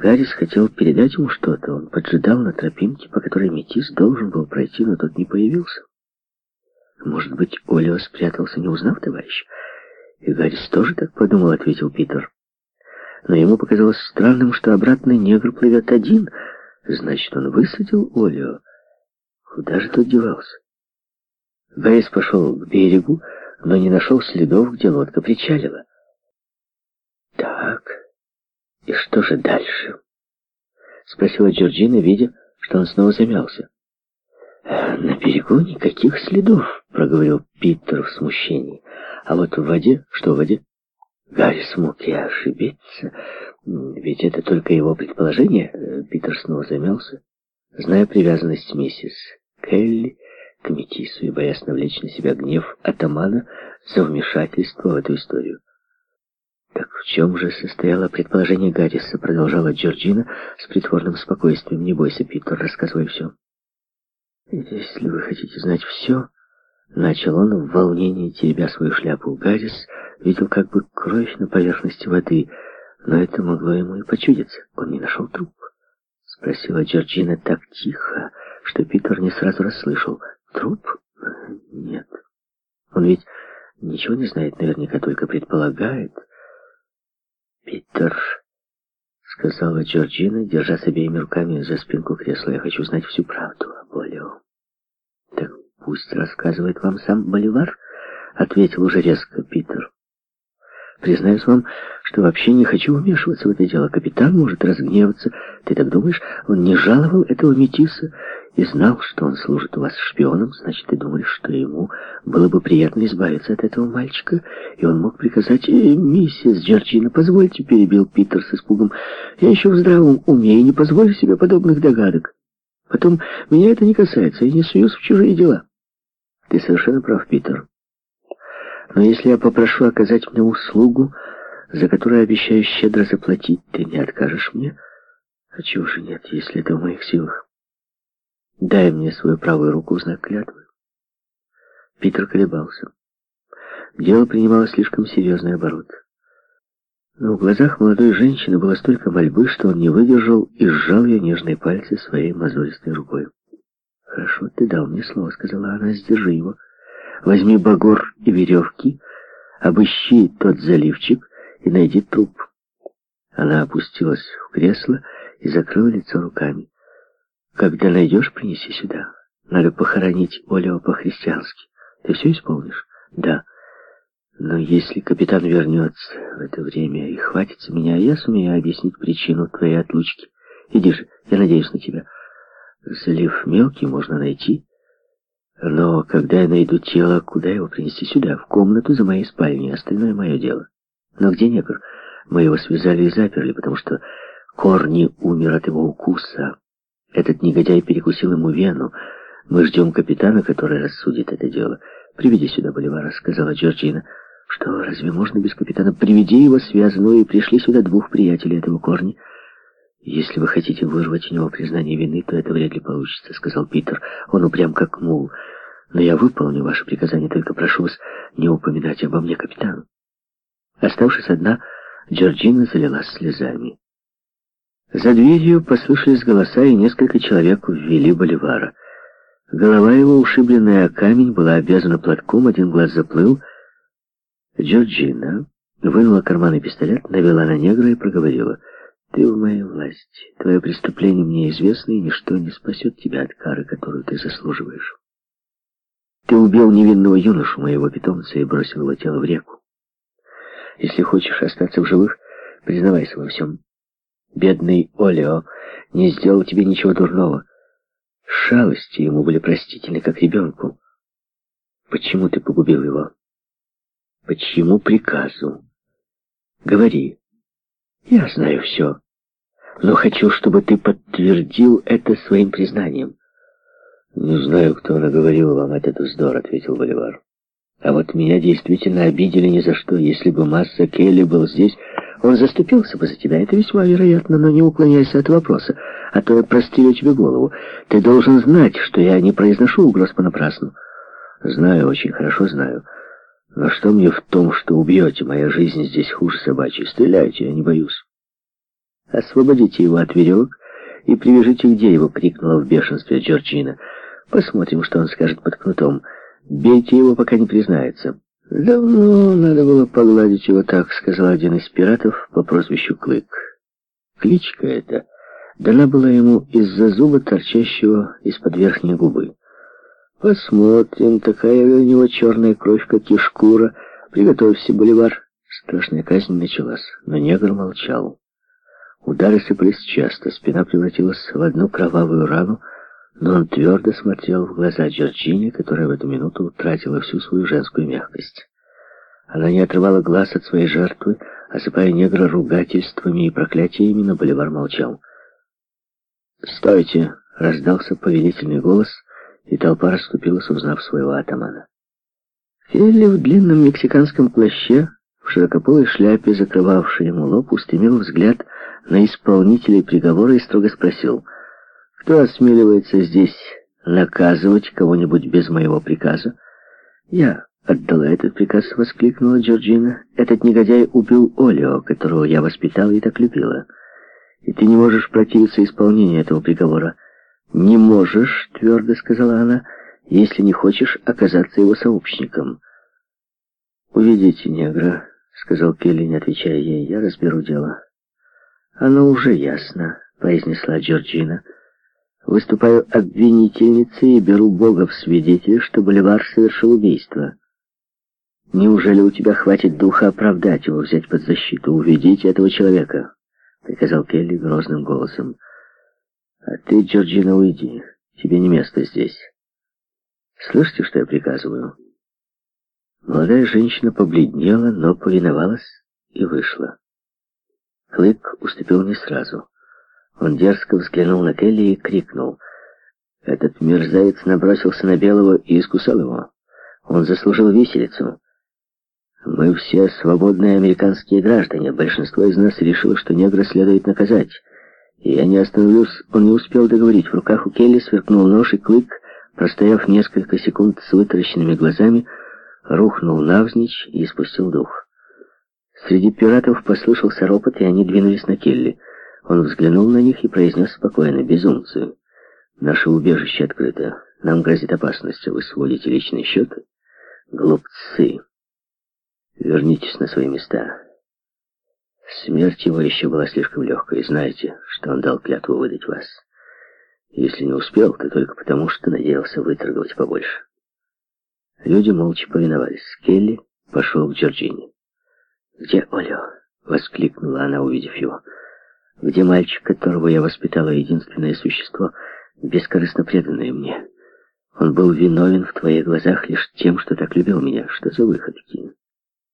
Гаррис хотел передать ему что-то. Он поджидал на тропинке, по которой метис должен был пройти, но тот не появился. Может быть, Олио спрятался, не узнав товарища? И Гаррис тоже так подумал, ответил Питер. Но ему показалось странным, что обратно негр плывет один. Значит, он высадил Олио. Куда же тот девался? Гаррис пошел к берегу, но не нашел следов, где лодка причалила. Так, и что же дальше? Спросила Джорджина, видя, что он снова замялся. «На берегу никаких следов», — проговорил Питер в смущении. «А вот в воде... Что в воде?» Гарри смог я ошибиться. Ведь это только его предположение. Питер снова замялся. Зная привязанность миссис Келли к Метису и боясь навлечь на себя гнев атамана за вмешательство в эту историю. «Так в чем же состояло предположение Гарриса?» Продолжала Джорджина с притворным спокойствием. «Не бойся, Питер, рассказывай все». «Если вы хотите знать все...» Начал он в волнении, теребя свою шляпу. Гаррис видел как бы кровь на поверхности воды, но это могло ему и почудиться. Он не нашел труп. Спросила Джорджина так тихо, что Питер не сразу расслышал. Труп? Нет. Он ведь ничего не знает, наверняка только предполагает. Питер, сказала Джорджина, держа с обеими руками за спинку кресла, я хочу знать всю правду об Олео. Так пусть рассказывает вам сам Боливар, ответил уже резко Питер. Признаюсь вам, что вообще не хочу вмешиваться в это дело. Капитан может разгневаться. Ты так думаешь, он не жаловал этого метиса и знал, что он служит у вас шпионом? Значит, ты думаешь, что ему было бы приятно избавиться от этого мальчика? И он мог приказать, э, миссис Джорджина, позвольте, перебил Питер с испугом. Я еще в здравом уме и не позволю себе подобных догадок. Потом, меня это не касается, я не суюсь в чужие дела. Ты совершенно прав, Питер. Но если я попрошу оказать мне услугу, за которую обещаю щедро заплатить, ты не откажешь мне? А чего же нет, если это в моих силах? Дай мне свою правую руку в знак клятвы. Питер колебался. Дело принимало слишком серьезный оборот. Но в глазах молодой женщины было столько мольбы, что он не выдержал и сжал ее нежные пальцы своей мозолистой рукой. «Хорошо, ты дал мне слово», — сказала она, — «сдержи его». Возьми багор и веревки, обыщи тот заливчик и найди труп. Она опустилась в кресло и закрыла лицо руками. Когда найдешь, принеси сюда. Надо похоронить Олева по-христиански. Ты все исполнишь? Да. Но если капитан вернется в это время и хватится меня, я сумею объяснить причину твоей отлучки. Иди же, я надеюсь на тебя. Залив мелкий можно найти. Но когда я найду тело, куда его принести сюда? В комнату за моей спальней. Остальное мое дело. Но где негр? Мы его связали и заперли, потому что Корни умер от его укуса. Этот негодяй перекусил ему вену. Мы ждем капитана, который рассудит это дело. Приведи сюда Боливара, сказала Джорджина. Что, разве можно без капитана? Приведи его связанного и пришли сюда двух приятелей этого Корни. «Если вы хотите вырвать у него признание вины, то это вряд ли получится», — сказал Питер. «Он упрям как мул. Но я выполню ваше приказание, только прошу вас не упоминать обо мне капитану». Оставшись одна, Джорджина залилась слезами. За дверью послышались голоса, и несколько человек ввели Боливара. Голова его, ушибленная о камень, была обвязана платком, один глаз заплыл. Джорджина вынула карманный пистолет, навела на негра и проговорила — ты в моей власти. Твое преступление мне известно, и ничто не спасет тебя от кары, которую ты заслуживаешь. Ты убил невинного юношу, моего питомца, и бросил его тело в реку. Если хочешь остаться в живых, признавайся во всем. Бедный Олео не сделал тебе ничего дурного. Шалости ему были простительны, как ребенку. Почему ты погубил его? Почему приказу? Говори. Я знаю все, но хочу, чтобы ты подтвердил это своим признанием. Не знаю, кто наговорил вам этот вздор, ответил Боливар. А вот меня действительно обидели ни за что. Если бы Масса Келли был здесь, он заступился бы за тебя. Это весьма вероятно, но не уклоняйся от вопроса, а то я прострелю тебе голову. Ты должен знать, что я не произношу угроз понапрасну. Знаю, очень хорошо знаю. Но что мне в том, что убьете? Моя жизнь здесь хуже собачьей. Стреляйте, я не боюсь. «Освободите его от веревок и привяжите к дереву!» — крикнула в бешенстве Джорджина. «Посмотрим, что он скажет под кнутом. Бейте его, пока не признается». «Давно надо было погладить его так», — сказал один из пиратов по прозвищу Клык. Кличка эта дана была ему из-за зуба, торчащего из-под верхней губы. «Посмотрим, такая у него черная кровь, как и шкура. Приготовься, Боливар». Страшная казнь началась, но негр молчал. Удары сыпались часто, спина превратилась в одну кровавую рану, но он твердо смотрел в глаза Джорджини, которая в эту минуту утратила всю свою женскую мягкость. Она не отрывала глаз от своей жертвы, осыпая негра ругательствами и проклятиями, но Боливар молчал. «Стойте!» — раздался повелительный голос, и толпа расступилась, узнав своего атамана. Фелли в длинном мексиканском плаще в широкополой шляпе, закрывавшей ему лоб, устремил взгляд на исполнителей приговора и строго спросил, «Кто осмеливается здесь наказывать кого-нибудь без моего приказа?» «Я отдала этот приказ», — воскликнула Джорджина. «Этот негодяй убил Олио, которого я воспитала и так любила. И ты не можешь противиться исполнению этого приговора». «Не можешь», — твердо сказала она, — «если не хочешь оказаться его сообщником». «Уведите негра», — сказал Келли, не отвечая ей. «Я разберу дело». «Оно уже ясно», — произнесла Джорджина. «Выступаю обвинительницей и беру Бога в свидетели, что Боливар совершил убийство. Неужели у тебя хватит духа оправдать его, взять под защиту? Уведите этого человека», — приказал Келли грозным голосом. «А ты, Джорджина, уйди. Тебе не место здесь. Слышите, что я приказываю?» Молодая женщина побледнела, но повиновалась и вышла. Клык уступил не сразу. Он дерзко взглянул на Келли и крикнул. Этот мерзавец набросился на Белого и искусал его. Он заслужил виселицу. Мы все свободные американские граждане. Большинство из нас решило, что негра следует наказать. Я не остановлюсь, он не успел договорить. В руках у Келли сверкнул нож, и Клык, простояв несколько секунд с вытаращенными глазами, рухнул навзничь и испустил дух. Среди пиратов послышался ропот, и они двинулись на Келли. Он взглянул на них и произнес спокойно, безумцы. «Наше убежище открыто. Нам грозит опасность. Вы сводите личный счет? Глупцы! Вернитесь на свои места. Смерть его еще была слишком легкой. Знаете, что он дал клятву выдать вас. Если не успел, то только потому, что надеялся выторговать побольше». Люди молча повиновались. Келли пошел к Джорджине. «Где Олео?» — воскликнула она, увидев его. «Где мальчик, которого я воспитала, единственное существо, бескорыстно преданное мне? Он был виновен в твоих глазах лишь тем, что так любил меня. Что за выходки?»